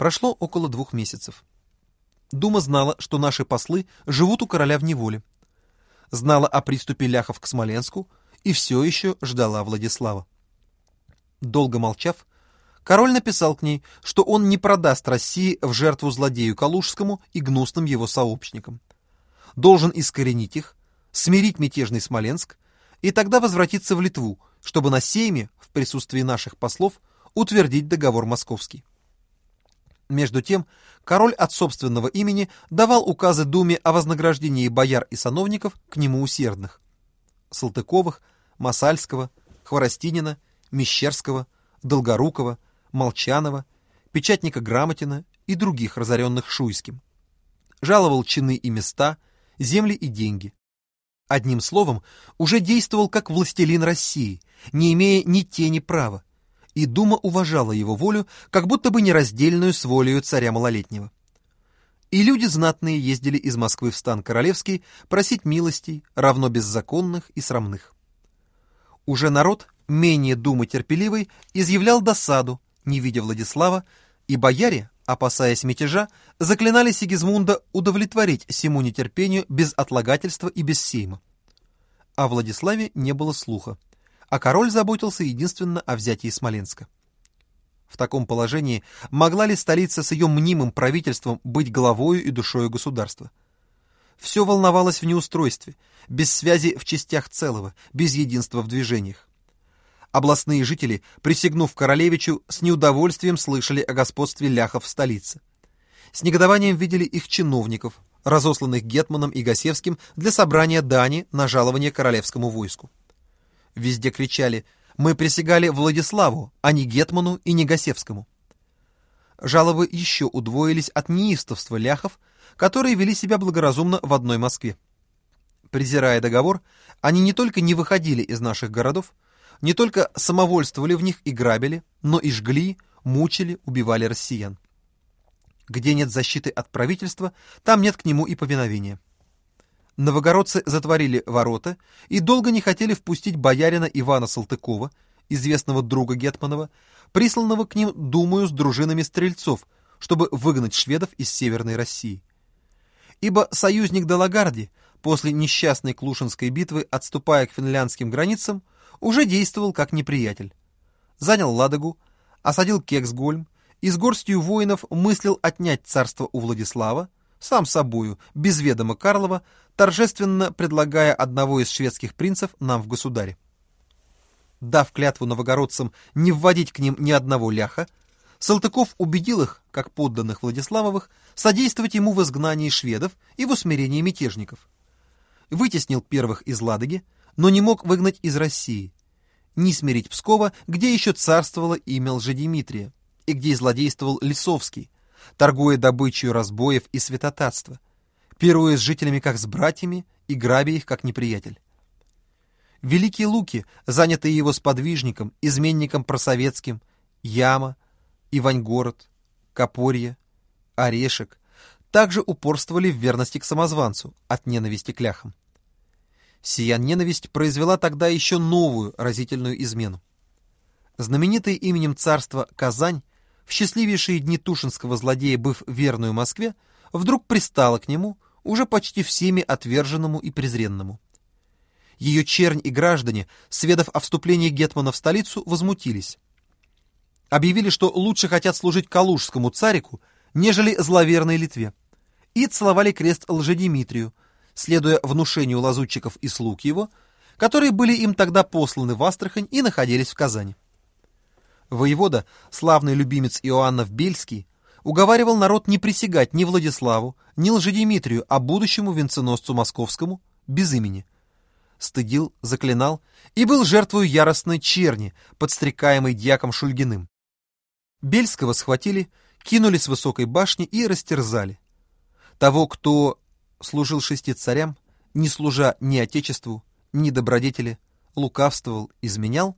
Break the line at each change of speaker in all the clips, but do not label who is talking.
Прошло около двух месяцев. Дума знала, что наши послы живут у короля в неволе. Знала о приступе ляхов к Смоленску и все еще ждала Владислава. Долго молчав, король написал к ней, что он не продаст России в жертву злодею Калужскому и гнусным его сообщникам. Должен искоренить их, смирить мятежный Смоленск и тогда возвратиться в Литву, чтобы на сейме, в присутствии наших послов, утвердить договор московский. Между тем, король от собственного имени давал указы Думе о вознаграждении бояр и сановников к нему усердных. Салтыковых, Масальского, Хворостинина, Мещерского, Долгорукова, Молчанова, печатника Грамотина и других разоренных Шуйским. Жаловал чины и места, земли и деньги. Одним словом, уже действовал как властелин России, не имея ни тени права, и Дума уважала его волю, как будто бы нераздельную с волею царя малолетнего. И люди знатные ездили из Москвы в стан королевский просить милостей, равно беззаконных и срамных. Уже народ, менее думы терпеливый, изъявлял досаду, не видя Владислава, и бояре, опасаясь мятежа, заклинали Сигизмунда удовлетворить всему нетерпению без отлагательства и без сейма. О Владиславе не было слуха, а король заботился единственно о взятии Смоленска. В таком положении могла ли столица с ее мнимым правительством быть головою и душою государства? Все волновалось в неустройстве, без связи в частях целого, без единства в движениях. Областные жители, присягнув королевичу, с неудовольствием слышали о господстве ляхов в столице. С негодованием видели их чиновников, разосланных Гетманом и Гасевским для собрания дани на жалование королевскому войску. Везде кричали «Мы присягали Владиславу, а не Гетману и не Гасевскому». Жалобы еще удвоились от неистовства ляхов, которые вели себя благоразумно в одной Москве. Презирая договор, они не только не выходили из наших городов, не только самовольствовали в них и грабили, но и жгли, мучили, убивали россиян. Где нет защиты от правительства, там нет к нему и повиновения. Новогородцы затворили ворота и долго не хотели впустить боярина Ивана Салтыкова, известного друга Гетманова, присланного к ним, думаю, с дружинами стрельцов, чтобы выгнать шведов из Северной России. Ибо союзник Далагарди, после несчастной Клушинской битвы, отступая к финляндским границам, уже действовал как неприятель. Занял Ладогу, осадил Кексгольм и с горстью воинов мыслил отнять царство у Владислава, сам собою, без ведома Карлова, торжественно предлагая одного из шведских принцев нам в государе. Дав клятву новогородцам не вводить к ним ни одного ляха, Салтыков убедил их, как подданных Владиславовых, содействовать ему в изгнании шведов и в усмирении мятежников. Вытеснил первых из Ладоги, но не мог выгнать из России, не смирить Пскова, где еще царствовало имя Лжедимитрия, и где злодействовал Лисовский, торгуя добычей разбоев и святотатства, пируя с жителями как с братьями и грабя их как неприятель. Великие Луки, занятые его сподвижником, изменником просоветским, Яма, Иваньгород, Копорье, Орешек, также упорствовали в верности к самозванцу от ненависти к ляхам. Сия ненависть произвела тогда еще новую разительную измену. Знаменитое именем царства Казань, в счастливейшие дни Тушинского злодея, быв верную Москве, вдруг пристала к нему, уже почти всеми отверженному и презренному. Ее чернь и граждане, сведав о вступлении Гетмана в столицу, возмутились. Объявили, что лучше хотят служить калужскому царику, нежели зловерной Литве, и целовали крест Лжедимитрию, следуя внушению лазутчиков и слуг его, которые были им тогда посланы в Астрахань и находились в Казани. Воевода, славный любимец Иоаннов Бельский, уговаривал народ не присягать ни Владиславу, ни Лжедимитрию, а будущему венценосцу московскому без имени. Стыдил, заклинал и был жертвой яростной черни, подстрекаемой дьяком Шульгиным. Бельского схватили, кинули с высокой башни и растерзали. Того, кто служил шести царям, не служа ни Отечеству, ни добродетели, лукавствовал, изменял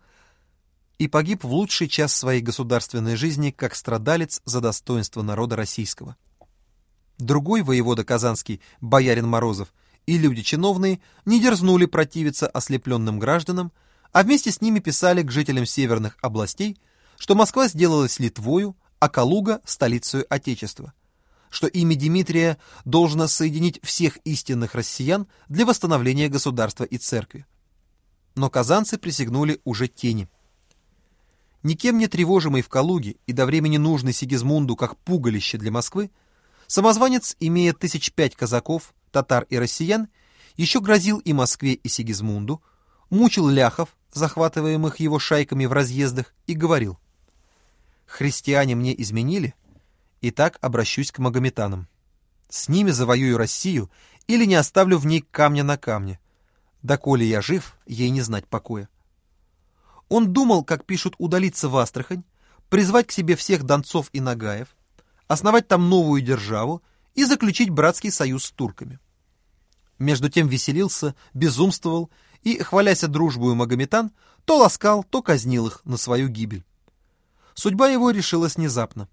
и погиб в лучший час своей государственной жизни как страдалец за достоинство народа российского. Другой воевода Казанский, боярин Морозов, и люди чиновные не дерзнули противиться ослепленным гражданам, а вместе с ними писали к жителям северных областей, что Москва сделалась Литвою, а Калуга – столицей Отечества, что имя Дмитрия должно соединить всех истинных россиян для восстановления государства и церкви. Но казанцы присягнули уже тени. Никем не тревожимый в Калуге и до времени нужный Сигизмунду как пугалище для Москвы, самозванец, имея тысяч пять казаков, татар и россиян, еще грозил и Москве, и Сигизмунду, мучил ляхов, захватываемых его шайками в разъездах, и говорил «Христиане мне изменили, и так обращусь к магометанам. С ними завоюю Россию или не оставлю в ней камня на камне. Доколе я жив, ей не знать покоя». Он думал, как пишут, удалиться в Астрахань, призвать к себе всех донцов и нагаев, основать там новую державу и заключить братский союз с турками. Между тем веселился, безумствовал и, хваляся дружбою Магометан, то ласкал, то казнил их на свою гибель. Судьба его решилась внезапно.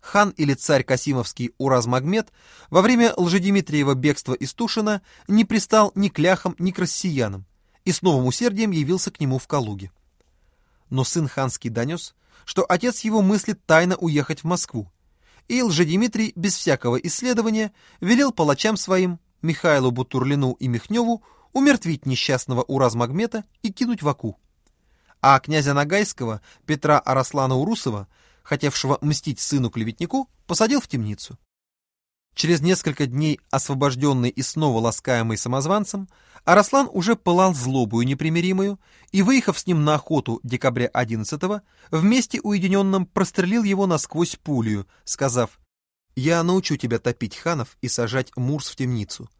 Хан или царь Касимовский Ураз-Магмед во время Лжедимитриева бегства из Тушина не пристал ни к ляхам, ни к россиянам и с новым усердием явился к нему в Калуге. Но сын ханский донес, что отец его мыслит тайно уехать в Москву, и Лжедимитрий без всякого исследования велел палачам своим Михайлу Бутурлину и Михневу умертвить несчастного Уразмагмета и кинуть в Аку. А князя Нагайского Петра Араслана Урусова, хотевшего мстить сыну-клеветнику, посадил в темницу. Через несколько дней, освобожденный и снова ласкаемый самозванцем, Араслан уже пылал злобую непримиримую и, выехав с ним на охоту декабря 11-го, вместе уединенном прострелил его насквозь пулю, сказав «Я научу тебя топить ханов и сажать Мурс в темницу».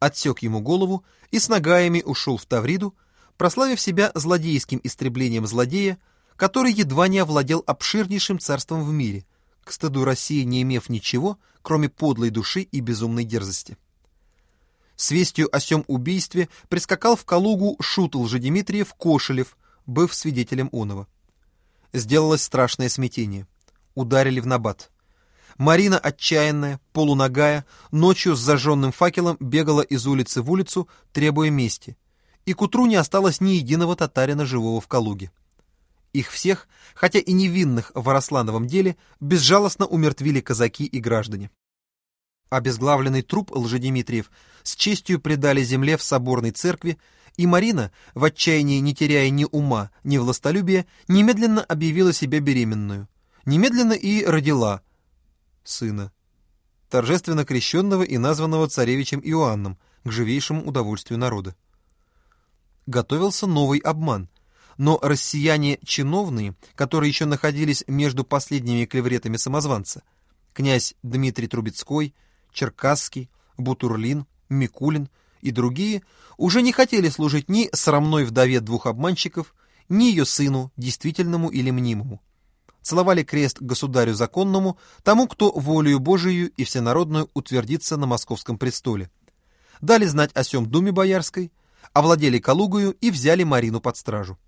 Отсек ему голову и с ногаями ушел в Тавриду, прославив себя злодейским истреблением злодея, который едва не овладел обширнейшим царством в мире, к стыду России не имев ничего, кроме подлой души и безумной дерзости. С вестью о сём убийстве прискакал в Калугу шут Лжедимитриев Кошелев, быв свидетелем оного. Сделалось страшное смятение. Ударили в набат. Марина, отчаянная, полуногая, ночью с зажженным факелом бегала из улицы в улицу, требуя мести. И к утру не осталось ни единого татарина живого в Калуге. Их всех, хотя и невинных в Араслановом деле, безжалостно умертвили казаки и граждане. Обезглавленный труп Лжедимитриев с честью предали земле в соборной церкви, и Марина, в отчаянии не теряя ни ума, ни властолюбия, немедленно объявила себя беременную. Немедленно и родила, сына, торжественно крещенного и названного царевичем Иоанном к живейшему удовольствию народа. Готовился новый обман, но россияне чиновные, которые еще находились между последними клевретами самозванца, князь Дмитрий Трубецкой, Черкасский, Бутурлин, Микулин и другие, уже не хотели служить ни срамной вдове двух обманщиков, ни ее сыну, действительному или мнимому целовали крест государю законному, тому, кто волею Божию и всенародную утвердится на московском престоле. Дали знать о сём думе боярской, овладели Калугою и взяли Марину под стражу.